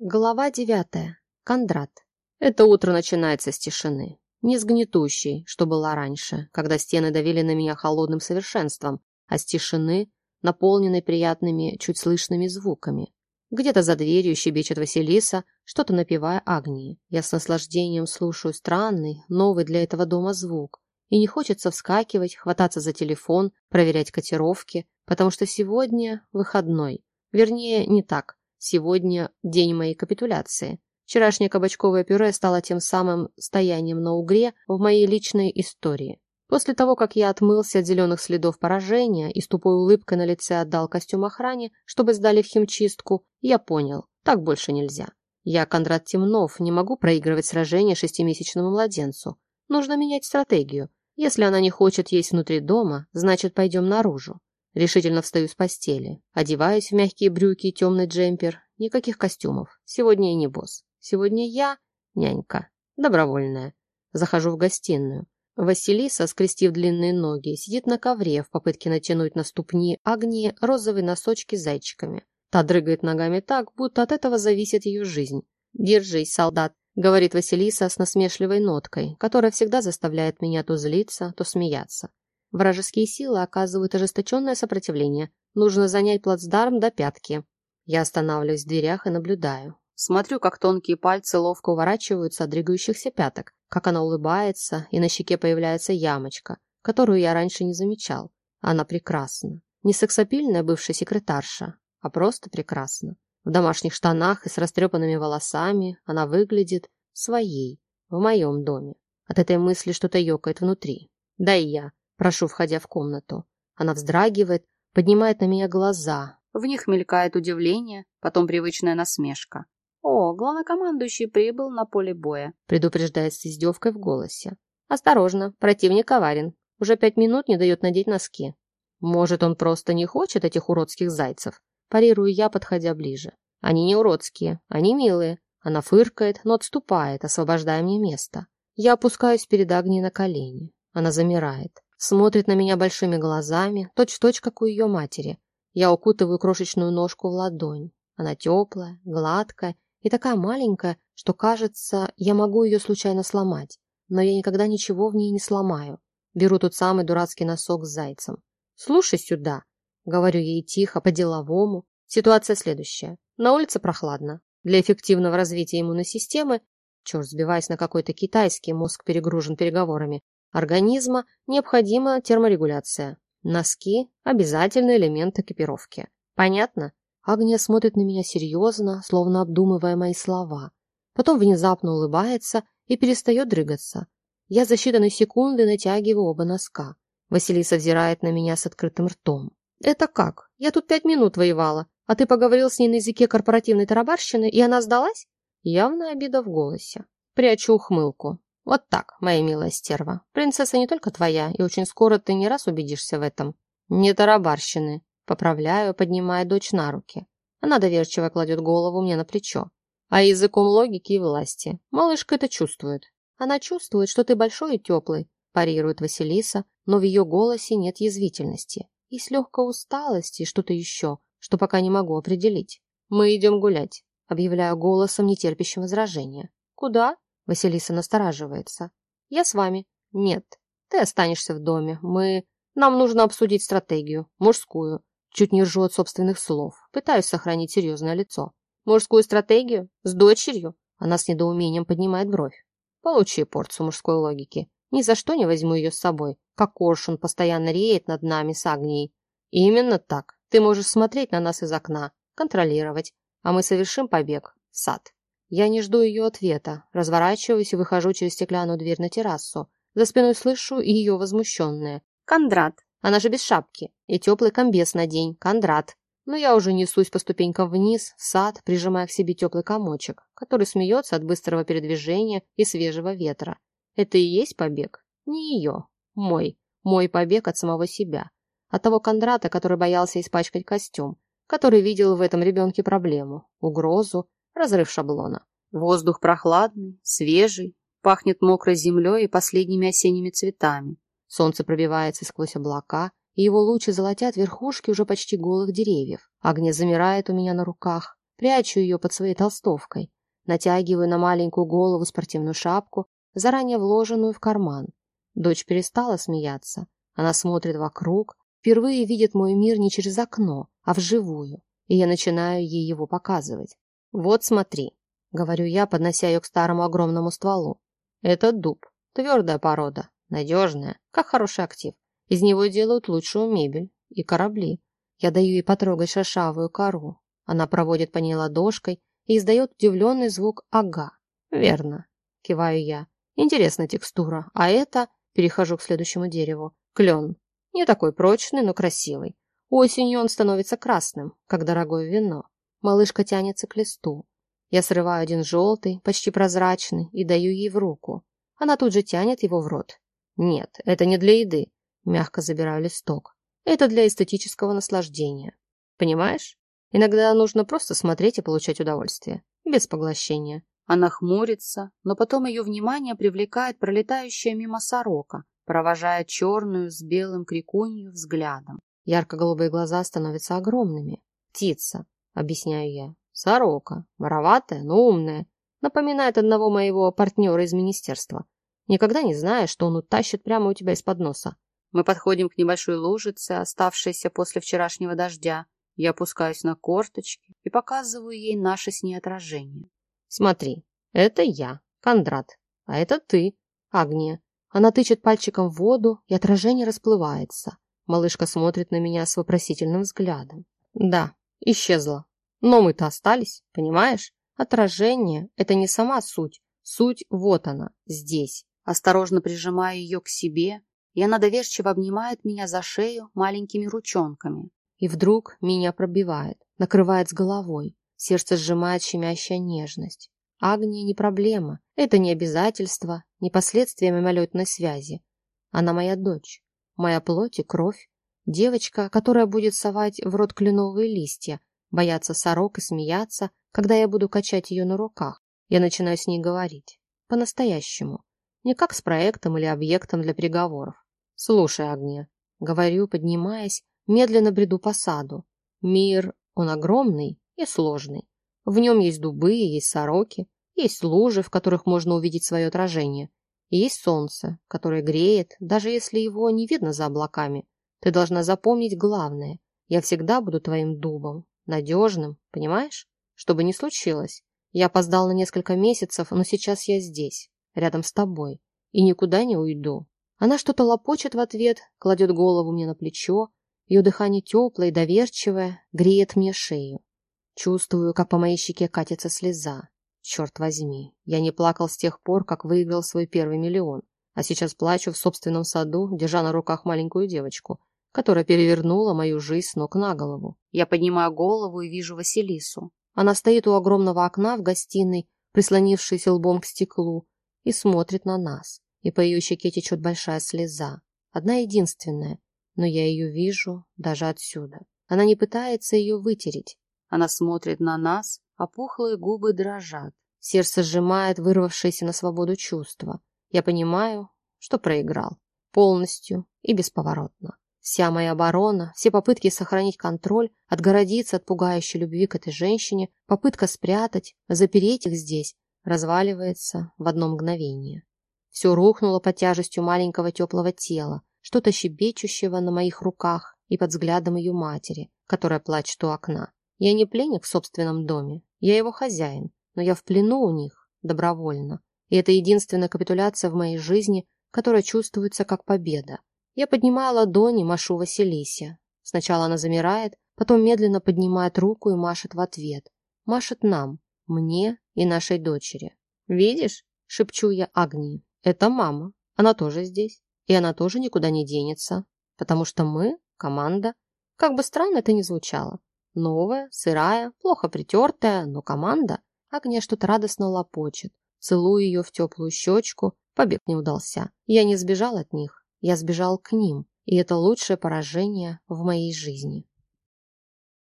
Глава девятая. Кондрат. Это утро начинается с тишины. Не с гнетущей, что была раньше, когда стены давили на меня холодным совершенством, а с тишины, наполненной приятными, чуть слышными звуками. Где-то за дверью щебечет Василиса, что-то напевая Агнии. Я с наслаждением слушаю странный, новый для этого дома звук. И не хочется вскакивать, хвататься за телефон, проверять котировки, потому что сегодня выходной. Вернее, не так. Сегодня день моей капитуляции. Вчерашнее кабачковое пюре стало тем самым стоянием на угре в моей личной истории. После того, как я отмылся от зеленых следов поражения и с тупой улыбкой на лице отдал костюм охране, чтобы сдали в химчистку, я понял, так больше нельзя. Я, Кондрат Темнов, не могу проигрывать сражение шестимесячному младенцу. Нужно менять стратегию. Если она не хочет есть внутри дома, значит, пойдем наружу. Решительно встаю с постели. Одеваюсь в мягкие брюки и темный джемпер. Никаких костюмов. Сегодня я не босс. Сегодня я нянька. Добровольная. Захожу в гостиную. Василиса, скрестив длинные ноги, сидит на ковре в попытке натянуть на ступни Агнии розовые носочки с зайчиками. Та дрыгает ногами так, будто от этого зависит ее жизнь. «Держись, солдат», — говорит Василиса с насмешливой ноткой, которая всегда заставляет меня то злиться, то смеяться. Вражеские силы оказывают ожесточенное сопротивление. Нужно занять плацдарм до пятки. Я останавливаюсь в дверях и наблюдаю. Смотрю, как тонкие пальцы ловко уворачиваются от двигающихся пяток, как она улыбается, и на щеке появляется ямочка, которую я раньше не замечал. Она прекрасна. Не сексапильная бывшая секретарша, а просто прекрасна. В домашних штанах и с растрепанными волосами она выглядит своей, в моем доме. От этой мысли что-то ёкает внутри. Да и я, Прошу, входя в комнату. Она вздрагивает, поднимает на меня глаза. В них мелькает удивление, потом привычная насмешка. «О, главнокомандующий прибыл на поле боя», предупреждает с издевкой в голосе. «Осторожно, противник коварен. Уже пять минут не дает надеть носки. Может, он просто не хочет этих уродских зайцев?» Парирую я, подходя ближе. «Они не уродские, они милые». Она фыркает, но отступает, освобождая мне место. Я опускаюсь перед Агнией на колени. Она замирает. Смотрит на меня большими глазами, точь-в-точь, -точь, как у ее матери. Я укутываю крошечную ножку в ладонь. Она теплая, гладкая и такая маленькая, что кажется, я могу ее случайно сломать. Но я никогда ничего в ней не сломаю. Беру тот самый дурацкий носок с зайцем. «Слушай сюда», — говорю ей тихо, по-деловому. Ситуация следующая. На улице прохладно. Для эффективного развития иммунной системы, черт, сбиваясь на какой-то китайский, мозг перегружен переговорами, организма необходима терморегуляция. Носки – обязательный элемент экипировки. Понятно? Агния смотрит на меня серьезно, словно обдумывая мои слова. Потом внезапно улыбается и перестает дрыгаться. Я за считанные секунды натягиваю оба носка. Василиса взирает на меня с открытым ртом. «Это как? Я тут пять минут воевала, а ты поговорил с ней на языке корпоративной тарабарщины, и она сдалась?» Явная обида в голосе. Прячу ухмылку. Вот так, моя милая стерва. Принцесса не только твоя, и очень скоро ты не раз убедишься в этом. Не тарабарщины. Поправляю, поднимая дочь на руки. Она доверчиво кладет голову мне на плечо. А языком логики и власти. Малышка это чувствует. Она чувствует, что ты большой и теплый, парирует Василиса, но в ее голосе нет язвительности. И с легкой усталости что-то еще, что пока не могу определить. Мы идем гулять, объявляю голосом, нетерпящим возражения. Куда? Василиса настораживается. «Я с вами». «Нет, ты останешься в доме. Мы... Нам нужно обсудить стратегию. Мужскую». Чуть не ржу от собственных слов. Пытаюсь сохранить серьезное лицо. «Мужскую стратегию? С дочерью?» Она с недоумением поднимает бровь. «Получи порцию мужской логики. Ни за что не возьму ее с собой. Как коршун постоянно реет над нами с Агнией. Именно так. Ты можешь смотреть на нас из окна, контролировать, а мы совершим побег в сад». Я не жду ее ответа, разворачиваюсь и выхожу через стеклянную дверь на террасу. За спиной слышу ее возмущенное. «Кондрат! Она же без шапки! И теплый комбез на день! Кондрат!» Но я уже несусь по ступенькам вниз, в сад, прижимая к себе теплый комочек, который смеется от быстрого передвижения и свежего ветра. Это и есть побег? Не ее. Мой. Мой побег от самого себя. От того Кондрата, который боялся испачкать костюм, который видел в этом ребенке проблему, угрозу, разрыв шаблона. Воздух прохладный, свежий, пахнет мокрой землей и последними осенними цветами. Солнце пробивается сквозь облака, и его лучи золотят верхушки уже почти голых деревьев. Огня замирает у меня на руках. прячу ее под своей толстовкой, натягиваю на маленькую голову спортивную шапку, заранее вложенную в карман. Дочь перестала смеяться. Она смотрит вокруг, впервые видит мой мир не через окно, а вживую, и я начинаю ей его показывать. «Вот смотри», — говорю я, поднося ее к старому огромному стволу. «Это дуб, твердая порода, надежная, как хороший актив. Из него делают лучшую мебель и корабли. Я даю ей потрогать шершавую кору. Она проводит по ней ладошкой и издает удивленный звук «ага». «Верно», — киваю я. «Интересная текстура. А это...» Перехожу к следующему дереву. Клен. Не такой прочный, но красивый. Осенью он становится красным, как дорогое вино. Малышка тянется к листу. Я срываю один желтый, почти прозрачный, и даю ей в руку. Она тут же тянет его в рот. Нет, это не для еды. Мягко забираю листок. Это для эстетического наслаждения. Понимаешь? Иногда нужно просто смотреть и получать удовольствие. Без поглощения. Она хмурится, но потом ее внимание привлекает пролетающая мимо сорока, провожая черную с белым крикунью взглядом. Ярко-голубые глаза становятся огромными. «Птица», — объясняю я. «Сорока. Вороватая, но умная. Напоминает одного моего партнера из министерства. Никогда не знаешь, что он утащит прямо у тебя из-под носа. Мы подходим к небольшой лужице, оставшейся после вчерашнего дождя. Я опускаюсь на корточки и показываю ей наше с ней отражение. Смотри, это я, Кондрат, а это ты, Агния. Она тычет пальчиком в воду, и отражение расплывается. Малышка смотрит на меня с вопросительным взглядом. Да, исчезла. Но мы-то остались, понимаешь? Отражение — это не сама суть. Суть вот она, здесь. Осторожно прижимаю ее к себе, и она доверчиво обнимает меня за шею маленькими ручонками. И вдруг меня пробивает, накрывает с головой. Сердце сжимает щемящая нежность. Агния не проблема, это не обязательство, не последствия мимолетной связи. Она моя дочь, моя плоть и кровь, девочка, которая будет совать в рот кленовые листья, бояться сорок и смеяться, когда я буду качать ее на руках. Я начинаю с ней говорить. По-настоящему. Не как с проектом или объектом для переговоров. Слушай, Агния, говорю, поднимаясь, медленно бреду по саду. Мир, он огромный и сложный. В нем есть дубы, есть сороки, есть лужи, в которых можно увидеть свое отражение. И есть солнце, которое греет, даже если его не видно за облаками. Ты должна запомнить главное. Я всегда буду твоим дубом, надежным, понимаешь? Что бы ни случилось. Я опоздал на несколько месяцев, но сейчас я здесь, рядом с тобой, и никуда не уйду. Она что-то лопочет в ответ, кладет голову мне на плечо, ее дыхание теплое и доверчивое, греет мне шею. Чувствую, как по моей щеке катится слеза. Черт возьми, я не плакал с тех пор, как выиграл свой первый миллион, а сейчас плачу в собственном саду, держа на руках маленькую девочку, которая перевернула мою жизнь с ног на голову. Я поднимаю голову и вижу Василису. Она стоит у огромного окна в гостиной, прислонившись лбом к стеклу, и смотрит на нас. И по ее щеке течет большая слеза. Одна единственная, но я ее вижу даже отсюда. Она не пытается ее вытереть, она смотрит на нас, а пухлые губы дрожат. Сердце сжимает вырвавшееся на свободу чувство. Я понимаю, что проиграл. Полностью и бесповоротно. Вся моя оборона, все попытки сохранить контроль, отгородиться от пугающей любви к этой женщине, попытка спрятать, запереть их здесь, разваливается в одно мгновение. Все рухнуло под тяжестью маленького теплого тела, что-то щебечущего на моих руках и под взглядом ее матери, которая плачет у окна. Я не пленник в собственном доме, я его хозяин, но я в плену у них, добровольно. И это единственная капитуляция в моей жизни, которая чувствуется как победа. Я поднимаю ладони, машу Василисе. Сначала она замирает, потом медленно поднимает руку и машет в ответ. Машет нам, мне и нашей дочери. «Видишь?» – шепчу я Агнии. «Это мама. Она тоже здесь. И она тоже никуда не денется. Потому что мы – команда. Как бы странно это ни звучало. Новая, сырая, плохо притертая, но команда. Агния что-то радостно лопочет. Целую ее в теплую щечку. Побег не удался. Я не сбежал от них. Я сбежал к ним. И это лучшее поражение в моей жизни.